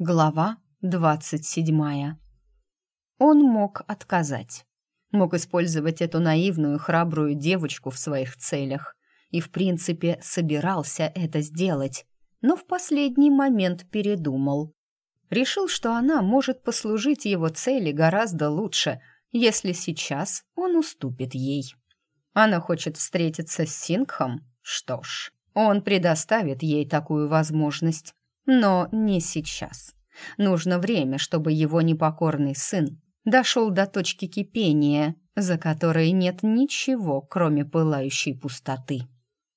Глава двадцать седьмая. Он мог отказать. Мог использовать эту наивную, храбрую девочку в своих целях. И, в принципе, собирался это сделать. Но в последний момент передумал. Решил, что она может послужить его цели гораздо лучше, если сейчас он уступит ей. Она хочет встретиться с Сингхом? Что ж, он предоставит ей такую возможность. Но не сейчас. Нужно время, чтобы его непокорный сын дошел до точки кипения, за которой нет ничего, кроме пылающей пустоты.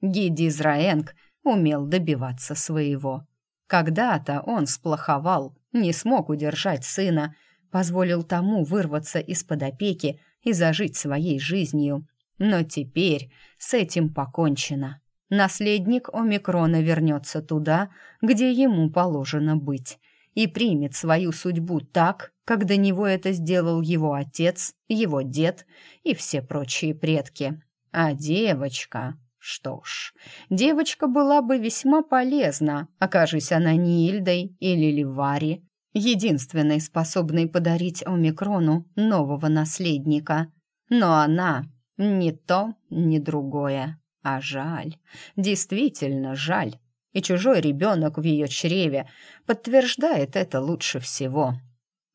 Гиди Израенг умел добиваться своего. Когда-то он сплоховал, не смог удержать сына, позволил тому вырваться из-под опеки и зажить своей жизнью. Но теперь с этим покончено. Наследник Омикрона вернется туда, где ему положено быть, и примет свою судьбу так, как до него это сделал его отец, его дед и все прочие предки. А девочка... Что ж, девочка была бы весьма полезна, окажись она Нильдой или Ливари, единственной способной подарить Омикрону нового наследника. Но она ни то, ни другое. А жаль, действительно жаль. И чужой ребенок в ее чреве подтверждает это лучше всего.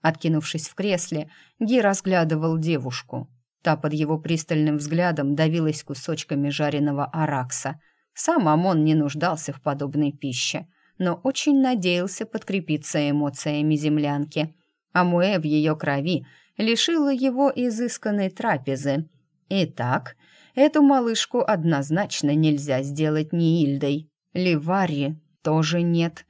Откинувшись в кресле, Ги разглядывал девушку. Та под его пристальным взглядом давилась кусочками жареного аракса. Сам Амон не нуждался в подобной пище, но очень надеялся подкрепиться эмоциями землянки. Амуэ в ее крови лишила его изысканной трапезы. Итак, Эту малышку однозначно нельзя сделать ни Ильдой. Ливари тоже нет.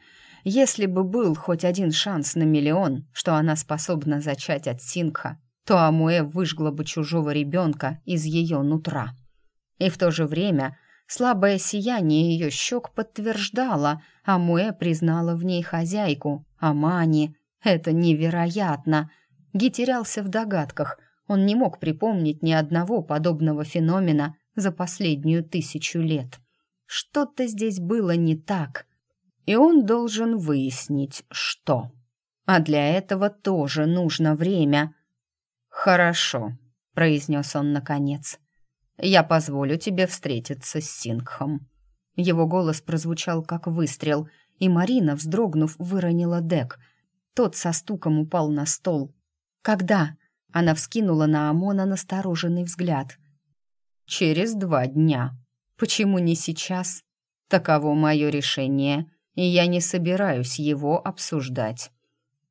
Если бы был хоть один шанс на миллион, что она способна зачать от Сингха, то Амуэ выжгла бы чужого ребенка из ее нутра. И в то же время слабое сияние ее щек подтверждало, Амуэ признала в ней хозяйку, Амани. Это невероятно. Ги терялся в догадках, он не мог припомнить ни одного подобного феномена за последнюю тысячу лет. Что-то здесь было не так, и он должен выяснить, что. А для этого тоже нужно время. «Хорошо», — произнес он наконец. «Я позволю тебе встретиться с Сингхом». Его голос прозвучал как выстрел, и Марина, вздрогнув, выронила дек. Тот со стуком упал на стол. «Когда?» Она вскинула на Амона настороженный взгляд. «Через два дня. Почему не сейчас? Таково мое решение, и я не собираюсь его обсуждать.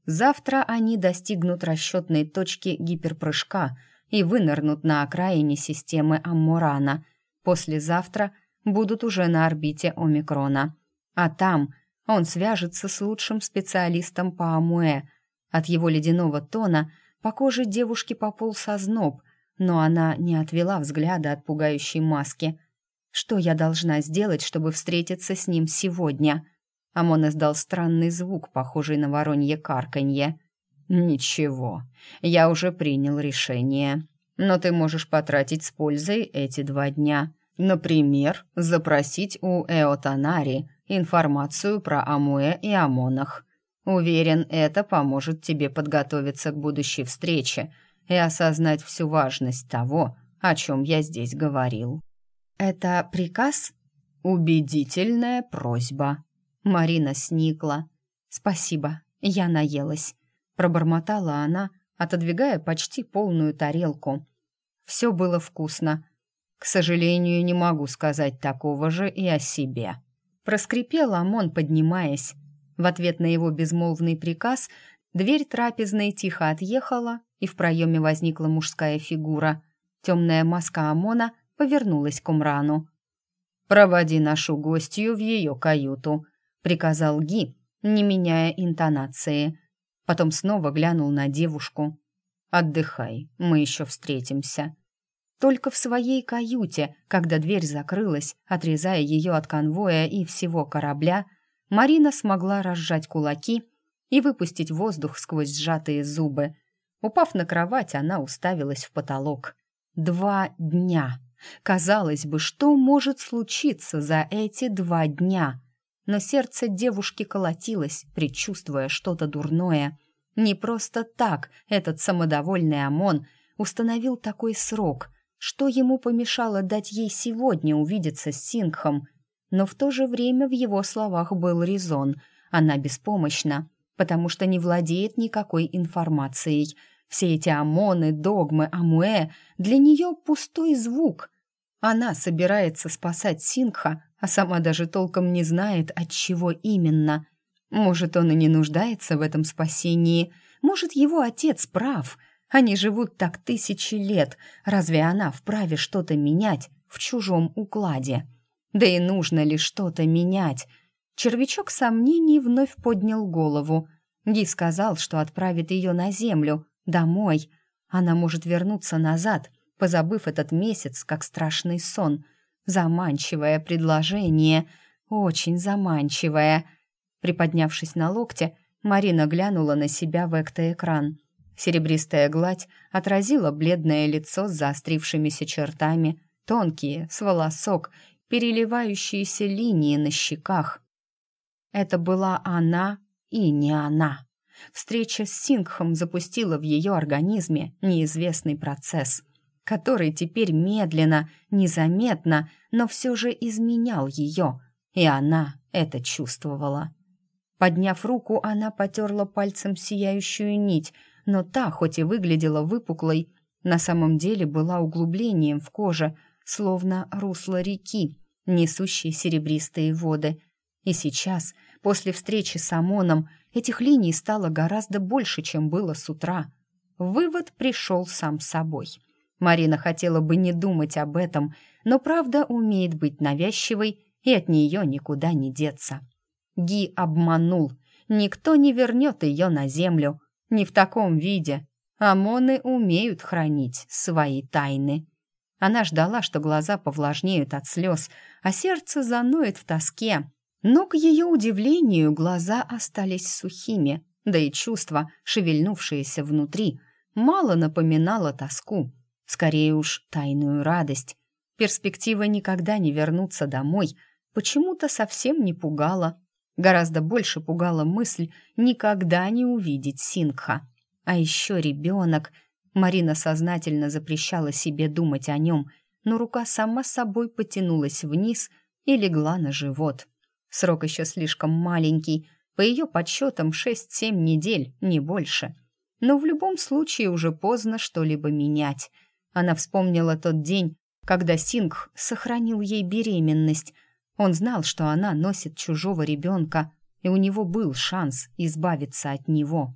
Завтра они достигнут расчетной точки гиперпрыжка и вынырнут на окраине системы Аммурана. Послезавтра будут уже на орбите Омикрона. А там он свяжется с лучшим специалистом по Амуэ. От его ледяного тона – по коже девушки пополз озноб, но она не отвела взгляда от пугающей маски. «Что я должна сделать, чтобы встретиться с ним сегодня?» Амон издал странный звук, похожий на воронье карканье. «Ничего, я уже принял решение. Но ты можешь потратить с пользой эти два дня. Например, запросить у Эотанари информацию про Амуэ и Амонах. Уверен, это поможет тебе подготовиться к будущей встрече и осознать всю важность того, о чем я здесь говорил. Это приказ? Убедительная просьба. Марина сникла. Спасибо, я наелась. Пробормотала она, отодвигая почти полную тарелку. Все было вкусно. К сожалению, не могу сказать такого же и о себе. Проскрипел Амон, поднимаясь, в ответ на его безмолвный приказ дверь трапезной тихо отъехала, и в проеме возникла мужская фигура. Темная маска Амона повернулась к Умрану. «Проводи нашу гостью в ее каюту», — приказал Ги, не меняя интонации. Потом снова глянул на девушку. «Отдыхай, мы еще встретимся». Только в своей каюте, когда дверь закрылась, отрезая ее от конвоя и всего корабля, — Марина смогла разжать кулаки и выпустить воздух сквозь сжатые зубы. Упав на кровать, она уставилась в потолок. Два дня. Казалось бы, что может случиться за эти два дня? но сердце девушки колотилось, предчувствуя что-то дурное. Не просто так этот самодовольный ОМОН установил такой срок, что ему помешало дать ей сегодня увидеться с Сингхом. Но в то же время в его словах был резон. Она беспомощна, потому что не владеет никакой информацией. Все эти ОМОНы, догмы, амуэ для нее пустой звук. Она собирается спасать Сингха, а сама даже толком не знает, от чего именно. Может, он и не нуждается в этом спасении. Может, его отец прав. Они живут так тысячи лет. Разве она вправе что-то менять в чужом укладе? Да и нужно ли что-то менять? Червячок сомнений вновь поднял голову. Ги сказал, что отправит ее на землю, домой. Она может вернуться назад, позабыв этот месяц, как страшный сон — Заманчивое предложение, очень заманчивое. Приподнявшись на локте, Марина глянула на себя в эктоэкран. Серебристая гладь отразила бледное лицо с заострившимися чертами, тонкие, с волосок, переливающиеся линии на щеках. Это была она и не она. Встреча с Сингхом запустила в ее организме неизвестный процесс который теперь медленно, незаметно, но все же изменял ее, и она это чувствовала. Подняв руку, она потерла пальцем сияющую нить, но та, хоть и выглядела выпуклой, на самом деле была углублением в коже, словно русло реки, несущей серебристые воды. И сейчас, после встречи с Амоном, этих линий стало гораздо больше, чем было с утра. Вывод пришел сам собой — Марина хотела бы не думать об этом, но правда умеет быть навязчивой, и от нее никуда не деться. Ги обманул. Никто не вернет ее на землю. Не в таком виде. Амоны умеют хранить свои тайны. Она ждала, что глаза повлажнеют от слез, а сердце заноет в тоске. Но, к ее удивлению, глаза остались сухими, да и чувство, шевельнувшееся внутри, мало напоминало тоску. Скорее уж, тайную радость. Перспектива никогда не вернуться домой почему-то совсем не пугала. Гораздо больше пугала мысль никогда не увидеть Сингха. А еще ребенок. Марина сознательно запрещала себе думать о нем, но рука сама собой потянулась вниз и легла на живот. Срок еще слишком маленький, по ее подсчетам 6-7 недель, не больше. Но в любом случае уже поздно что-либо менять — она вспомнила тот день, когда Сингх сохранил ей беременность. Он знал, что она носит чужого ребенка, и у него был шанс избавиться от него.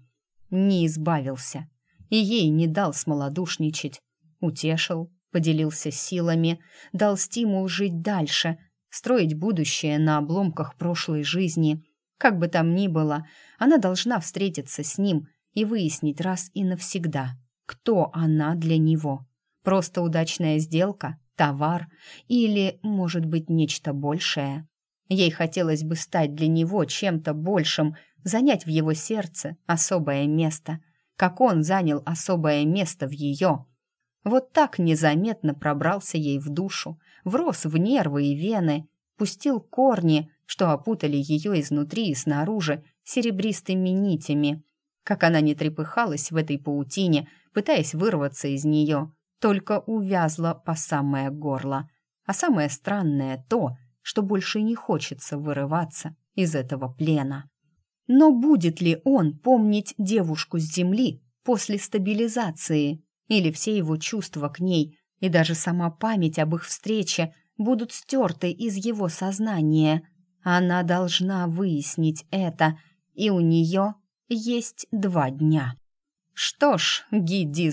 Не избавился. И ей не дал смолодушничать. Утешил, поделился силами, дал стимул жить дальше, строить будущее на обломках прошлой жизни. Как бы там ни было, она должна встретиться с ним и выяснить раз и навсегда, кто она для него. Просто удачная сделка, товар или, может быть, нечто большее. Ей хотелось бы стать для него чем-то большим, занять в его сердце особое место, как он занял особое место в ее. Вот так незаметно пробрался ей в душу, врос в нервы и вены, пустил корни, что опутали ее изнутри и снаружи серебристыми нитями. Как она не трепыхалась в этой паутине, пытаясь вырваться из нее, только увязла по самое горло. А самое странное то, что больше не хочется вырываться из этого плена. Но будет ли он помнить девушку с земли после стабилизации? Или все его чувства к ней и даже сама память об их встрече будут стерты из его сознания? Она должна выяснить это, и у нее есть два дня. Что ж, Гиди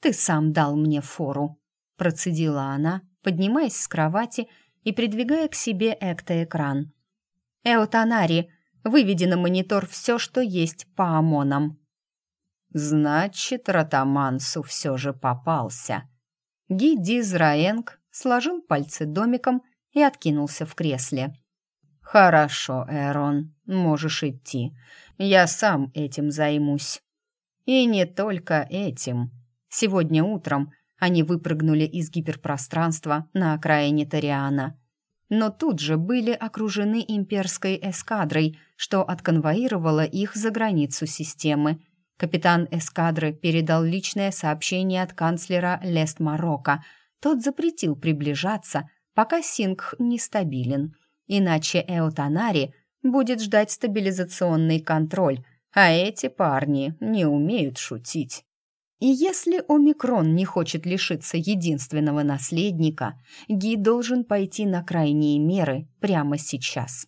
ты сам дал мне фору», — процедила она, поднимаясь с кровати и придвигая к себе эктоэкран. «Эутанари, выведи на монитор все, что есть по ОМОНам». «Значит, Ротамансу все же попался». Ги Дизраенг сложил пальцы домиком и откинулся в кресле. «Хорошо, Эрон, можешь идти. Я сам этим займусь». «И не только этим», Сегодня утром они выпрыгнули из гиперпространства на окраине Ториана. но тут же были окружены имперской эскадрой, что отконвоировало их за границу системы. Капитан эскадры передал личное сообщение от канцлера Лест Марокко. Тот запретил приближаться, пока Сингх нестабилен. Иначе Эотанари будет ждать стабилизационный контроль, а эти парни не умеют шутить. И если омикрон не хочет лишиться единственного наследника, Ги должен пойти на крайние меры прямо сейчас.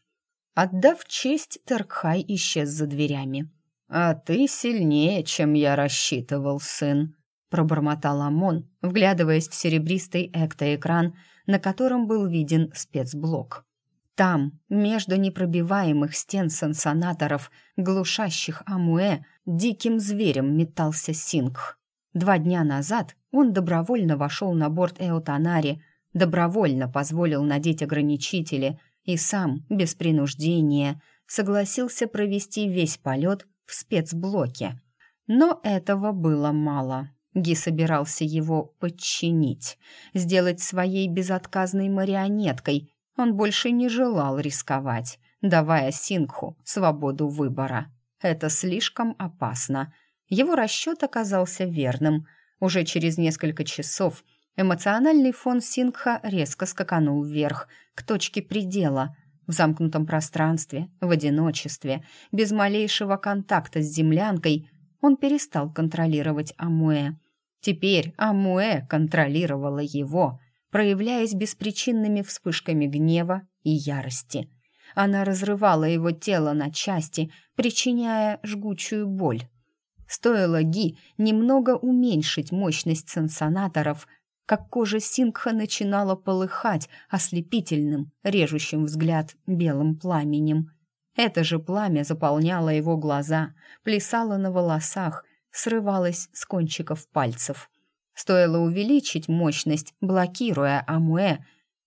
Отдав честь, Теркхай исчез за дверями. «А ты сильнее, чем я рассчитывал, сын», — пробормотал Амон, вглядываясь в серебристый эктоэкран, на котором был виден спецблок. Там, между непробиваемых стен сансонаторов, глушащих Амуэ, диким зверем метался Сингх. Два дня назад он добровольно вошел на борт Эотанари, добровольно позволил надеть ограничители и сам, без принуждения, согласился провести весь полет в спецблоке. Но этого было мало. Ги собирался его подчинить, сделать своей безотказной марионеткой. Он больше не желал рисковать, давая Сингху свободу выбора. Это слишком опасно — его расчет оказался верным. Уже через несколько часов эмоциональный фон Сингха резко скаканул вверх, к точке предела. В замкнутом пространстве, в одиночестве, без малейшего контакта с землянкой, он перестал контролировать Амуэ. Теперь Амуэ контролировала его, проявляясь беспричинными вспышками гнева и ярости. Она разрывала его тело на части, причиняя жгучую боль. Стоило Ги немного уменьшить мощность сенсонаторов, как кожа Сингха начинала полыхать ослепительным, режущим взгляд белым пламенем. Это же пламя заполняло его глаза, плясало на волосах, срывалось с кончиков пальцев. Стоило увеличить мощность, блокируя Амуэ,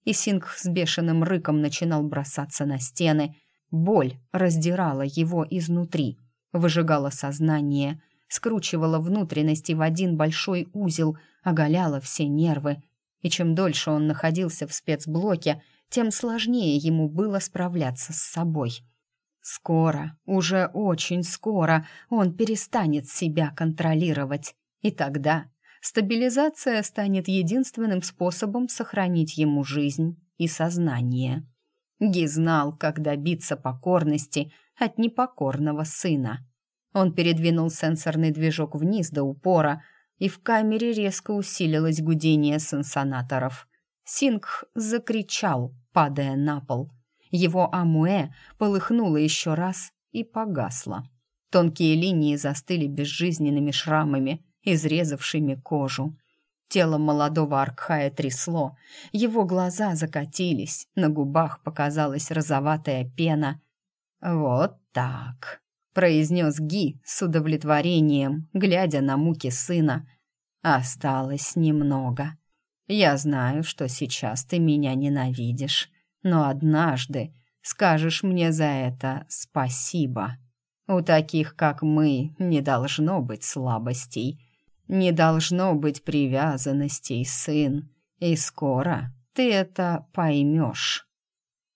и Сингх с бешеным рыком начинал бросаться на стены. Боль раздирала его изнутри, выжигала сознание — скручивала внутренности в один большой узел, оголяла все нервы. И чем дольше он находился в спецблоке, тем сложнее ему было справляться с собой. Скоро, уже очень скоро, он перестанет себя контролировать. И тогда стабилизация станет единственным способом сохранить ему жизнь и сознание. Ги знал, как добиться покорности от непокорного сына. Он передвинул сенсорный движок вниз до упора, и в камере резко усилилось гудение сенсонаторов. Сингх закричал, падая на пол. Его амуэ полыхнуло еще раз и погасло. Тонкие линии застыли безжизненными шрамами, изрезавшими кожу. Тело молодого Аркхая трясло, его глаза закатились, на губах показалась розоватая пена. «Вот так», произнес Ги с удовлетворением, глядя на муки сына. «Осталось немного. Я знаю, что сейчас ты меня ненавидишь, но однажды скажешь мне за это спасибо. У таких, как мы, не должно быть слабостей, не должно быть привязанностей, сын, и скоро ты это поймешь».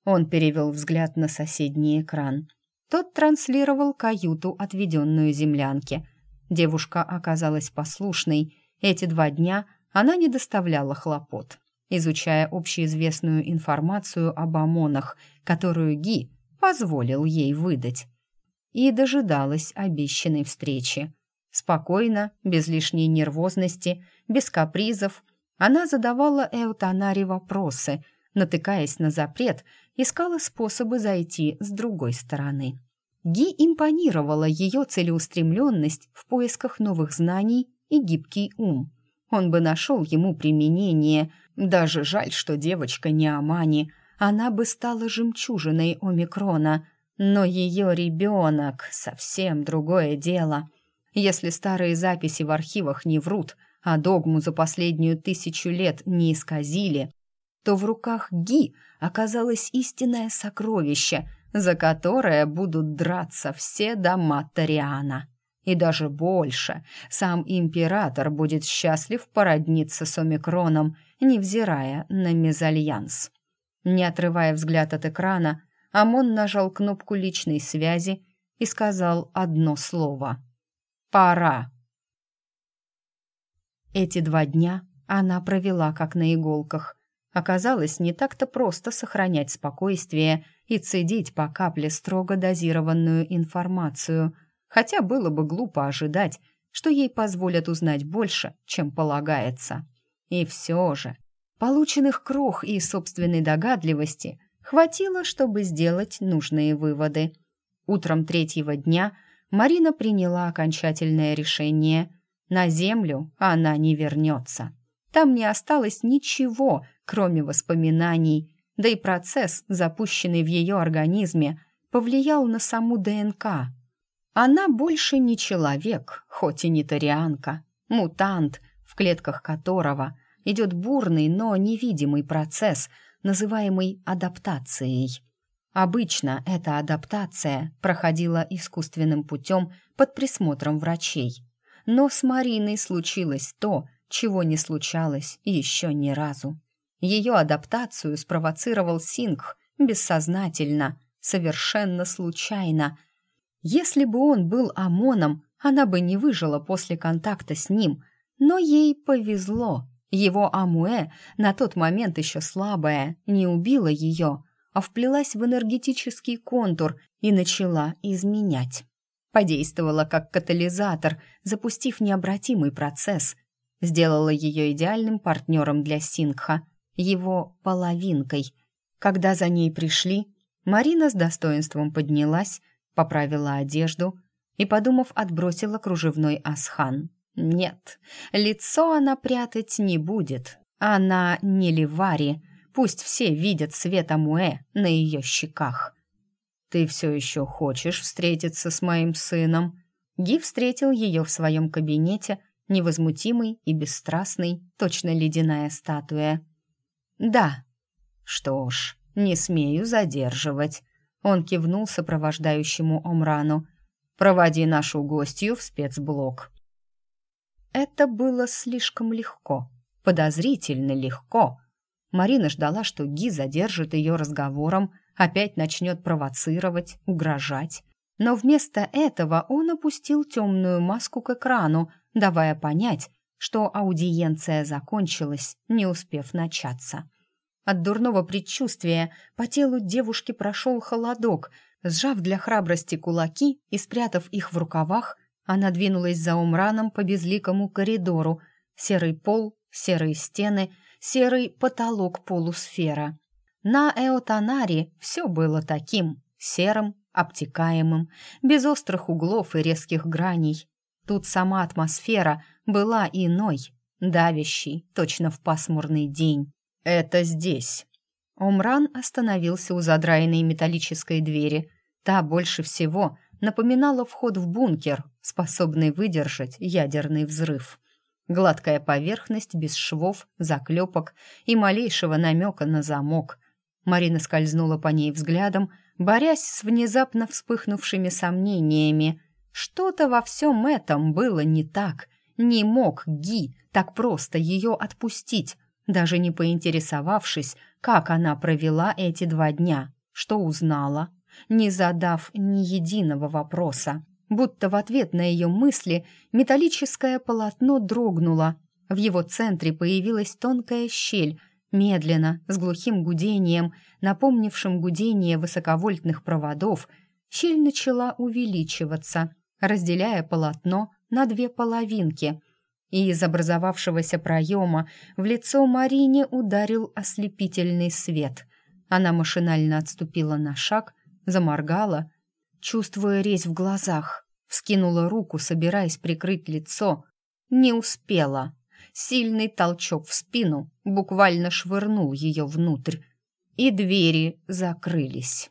Он перевел взгляд на соседний экран. Тот транслировал каюту, отведенную землянке. Девушка оказалась послушной. Эти два дня она не доставляла хлопот, изучая общеизвестную информацию об ОМОНах, которую Ги позволил ей выдать. И дожидалась обещанной встречи. Спокойно, без лишней нервозности, без капризов, она задавала Эутанаре вопросы — натыкаясь на запрет, искала способы зайти с другой стороны. Ги импонировала ее целеустремленность в поисках новых знаний и гибкий ум. Он бы нашел ему применение. Даже жаль, что девочка не Амани. Она бы стала жемчужиной омикрона. Но ее ребенок — совсем другое дело. Если старые записи в архивах не врут, а догму за последнюю тысячу лет не исказили, то в руках Ги оказалось истинное сокровище, за которое будут драться все дома Ториана. И даже больше, сам император будет счастлив породниться с Омикроном, невзирая на мезальянс. Не отрывая взгляд от экрана, Амон нажал кнопку личной связи и сказал одно слово. «Пора». Эти два дня она провела как на иголках. Оказалось, не так-то просто сохранять спокойствие и цедить по капле строго дозированную информацию, хотя было бы глупо ожидать, что ей позволят узнать больше, чем полагается. И все же, полученных крох и собственной догадливости хватило, чтобы сделать нужные выводы. Утром третьего дня Марина приняла окончательное решение. На землю она не вернется. Там не осталось ничего, кроме воспоминаний, да и процесс, запущенный в ее организме, повлиял на саму ДНК. Она больше не человек, хоть и не тарианка, мутант, в клетках которого идет бурный, но невидимый процесс, называемый адаптацией. Обычно эта адаптация проходила искусственным путем под присмотром врачей. Но с Мариной случилось то, чего не случалось еще ни разу. Ее адаптацию спровоцировал Сингх бессознательно, совершенно случайно. Если бы он был ОМОНом, она бы не выжила после контакта с ним, но ей повезло. Его Амуэ, на тот момент еще слабая, не убила ее, а вплелась в энергетический контур и начала изменять. Подействовала как катализатор, запустив необратимый процесс, сделала ее идеальным партнером для Сингха, его половинкой. Когда за ней пришли, Марина с достоинством поднялась, поправила одежду и, подумав, отбросила кружевной асхан. Нет, лицо она прятать не будет. Она не Ливари, пусть все видят свет Амуэ на ее щеках. «Ты все еще хочешь встретиться с моим сыном?» Ги встретил ее в своем кабинете невозмутимый и бесстрастный, точно ледяная статуя. «Да». «Что ж, не смею задерживать». Он кивнул сопровождающему Омрану. «Проводи нашу гостью в спецблок». Это было слишком легко, подозрительно легко. Марина ждала, что Ги задержит ее разговором, опять начнет провоцировать, угрожать. Но вместо этого он опустил темную маску к экрану, давая понять, что аудиенция закончилась, не успев начаться. От дурного предчувствия по телу девушки прошел холодок. Сжав для храбрости кулаки и спрятав их в рукавах, она двинулась за Умраном по безликому коридору. Серый пол, серые стены, серый потолок полусфера. На Эотанаре все было таким, серым, обтекаемым, без острых углов и резких граней. Тут сама атмосфера была иной, давящей, точно в пасмурный день. «Это здесь». Омран остановился у задраенной металлической двери. Та больше всего напоминала вход в бункер, способный выдержать ядерный взрыв. Гладкая поверхность без швов, заклепок и малейшего намека на замок. Марина скользнула по ней взглядом, борясь с внезапно вспыхнувшими сомнениями. Что-то во всем этом было не так. Не мог Ги так просто ее отпустить, даже не поинтересовавшись, как она провела эти два дня, что узнала, не задав ни единого вопроса. Будто в ответ на ее мысли металлическое полотно дрогнуло. В его центре появилась тонкая щель, медленно, с глухим гудением, напомнившим гудение высоковольтных проводов, щель начала увеличиваться, разделяя полотно на две половинки. И из образовавшегося проема в лицо Марине ударил ослепительный свет. Она машинально отступила на шаг, заморгала, чувствуя резь в глазах, вскинула руку, собираясь прикрыть лицо. Не успела. Сильный толчок в спину буквально швырнул ее внутрь, и двери закрылись.